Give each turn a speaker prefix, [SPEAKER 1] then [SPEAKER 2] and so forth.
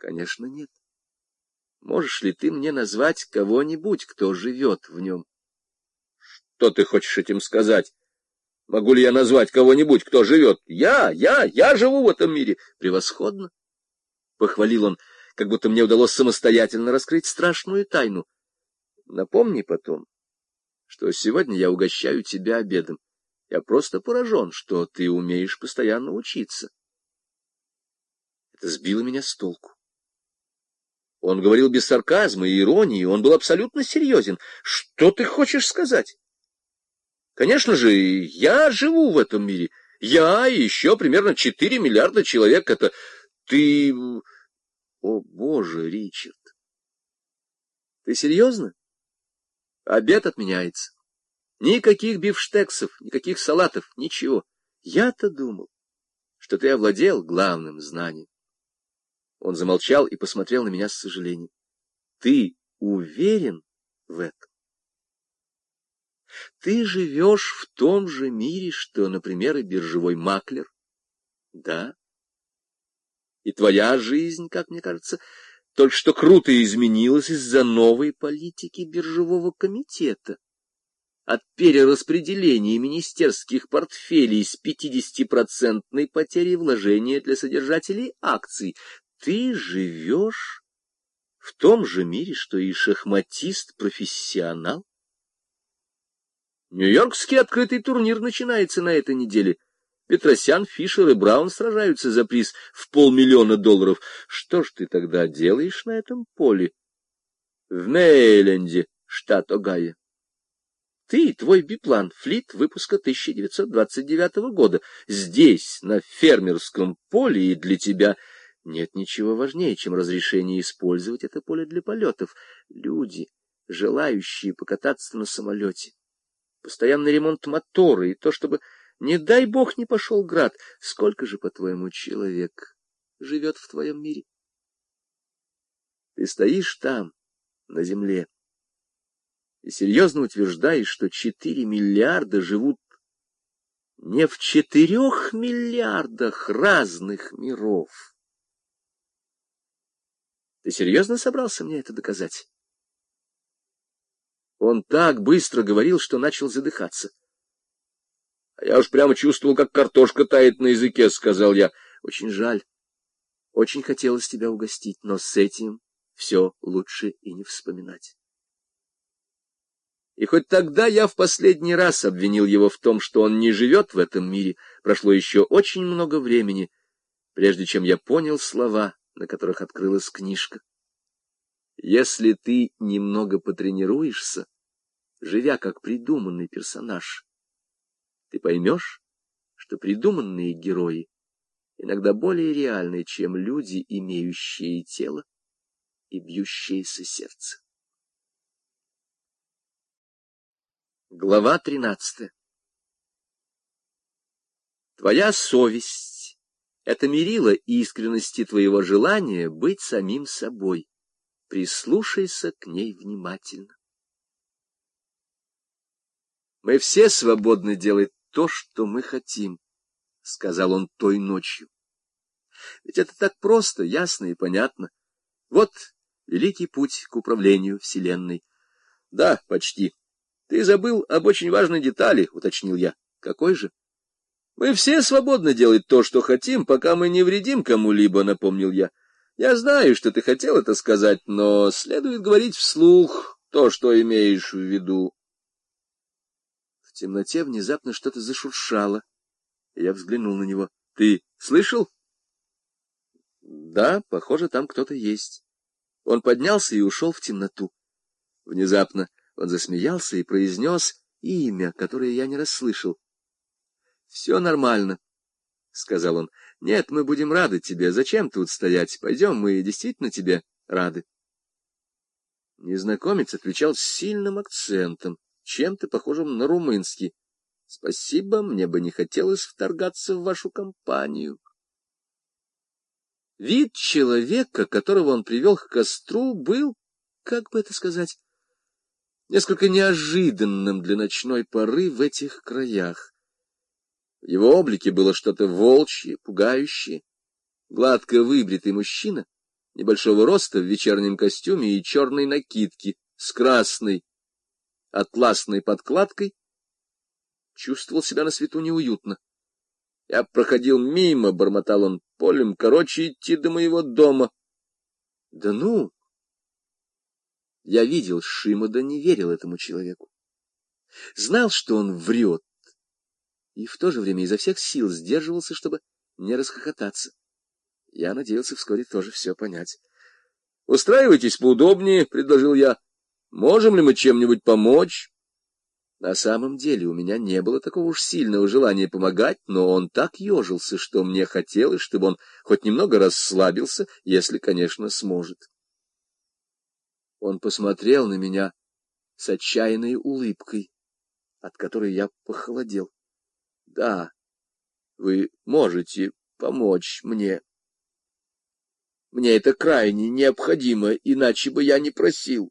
[SPEAKER 1] Конечно, нет. Можешь ли ты мне назвать кого-нибудь, кто живет в нем?
[SPEAKER 2] Что ты хочешь этим сказать? Могу ли я назвать кого-нибудь, кто живет? Я, я, я живу в этом мире.
[SPEAKER 1] Превосходно. Похвалил он, как будто мне удалось самостоятельно раскрыть страшную тайну. Напомни потом, что сегодня я угощаю тебя обедом. Я просто поражен, что ты умеешь постоянно учиться. Это сбило меня с толку. Он говорил без сарказма и иронии, он был абсолютно серьезен. Что ты хочешь сказать? Конечно же, я живу в этом мире. Я и еще примерно 4 миллиарда человек. Это ты... О, боже, Ричард! Ты серьезно? Обед отменяется. Никаких бифштексов, никаких салатов, ничего. Я-то думал, что ты овладел главным знанием. Он замолчал и посмотрел на меня с сожалением. Ты уверен в этом? Ты живешь в том же мире, что, например, и биржевой маклер? Да. И твоя жизнь, как мне кажется, только что круто изменилась из-за новой политики биржевого комитета. От перераспределения министерских портфелей с 50-процентной потерей вложения для содержателей акций ты живешь в том же мире, что и шахматист-профессионал? Нью-Йоркский открытый турнир начинается на этой неделе. Петросян, Фишер и Браун сражаются за приз в полмиллиона долларов. Что ж ты тогда делаешь на этом поле? В Мейленде, штат Огайо. Ты и твой биплан, флит выпуска 1929 года. Здесь, на фермерском поле, и для тебя нет ничего важнее, чем разрешение использовать это поле для полетов. Люди, желающие покататься на самолете, постоянный ремонт мотора и то, чтобы, не дай бог, не пошел град. Сколько же, по-твоему, человек живет в твоем мире? Ты стоишь там, на земле, и серьезно утверждаешь, что четыре миллиарда живут не в четырех миллиардах разных миров. Ты серьезно собрался мне это доказать? Он так быстро говорил, что начал задыхаться. — Я уж прямо чувствовал, как картошка тает на языке, — сказал я. — Очень жаль. Очень хотелось тебя угостить, но с этим все лучше и не вспоминать. И хоть тогда я в последний раз обвинил его в том, что он не живет в этом мире, прошло еще очень много времени, прежде чем я понял слова, на которых открылась книжка. Если ты немного потренируешься, живя как придуманный персонаж, ты поймешь, что придуманные герои иногда более реальны, чем люди, имеющие тело и бьющееся сердце. Глава тринадцатая Твоя совесть — это мерило искренности твоего желания быть самим собой прислушайся к ней внимательно. Мы все свободны делать то, что мы хотим, — сказал он той ночью. Ведь это так просто, ясно и понятно. Вот великий путь к управлению Вселенной. Да, почти. Ты забыл об очень важной детали, — уточнил я. Какой же? Мы все свободны делать то, что хотим, пока мы не вредим кому-либо, — напомнил я. Я знаю, что ты хотел это сказать, но следует говорить вслух то, что имеешь в виду. В темноте внезапно что-то зашуршало. Я взглянул на него. — Ты слышал? — Да, похоже, там кто-то есть. Он поднялся и ушел в темноту. Внезапно он засмеялся и произнес имя, которое я не расслышал. — Все нормально, — сказал он. Нет, мы будем рады тебе. Зачем тут стоять? Пойдем, мы действительно тебе рады. Незнакомец отвечал с сильным акцентом, чем-то похожим на румынский. Спасибо, мне бы не хотелось вторгаться в вашу компанию. Вид человека, которого он привел к костру, был, как бы это сказать, несколько неожиданным для ночной поры в этих краях. В его облике было что-то волчье, пугающее. Гладко выбритый мужчина небольшого роста в вечернем костюме и черной накидке с красной атласной подкладкой, чувствовал себя на свету неуютно. Я проходил мимо, бормотал он полем, короче, идти до моего дома. Да ну! Я видел Шимода, не верил этому человеку. Знал, что он врет, и в то же время изо всех сил сдерживался, чтобы не расхохотаться. Я надеялся вскоре тоже все понять. — Устраивайтесь поудобнее, — предложил я. — Можем ли мы чем-нибудь помочь? На самом деле у меня не было такого уж сильного желания помогать, но он так ежился, что мне хотелось, чтобы он хоть немного расслабился, если, конечно, сможет. Он посмотрел на меня с отчаянной улыбкой, от которой я похолодел. — Да, вы можете помочь мне. Мне это крайне необходимо, иначе бы я не просил.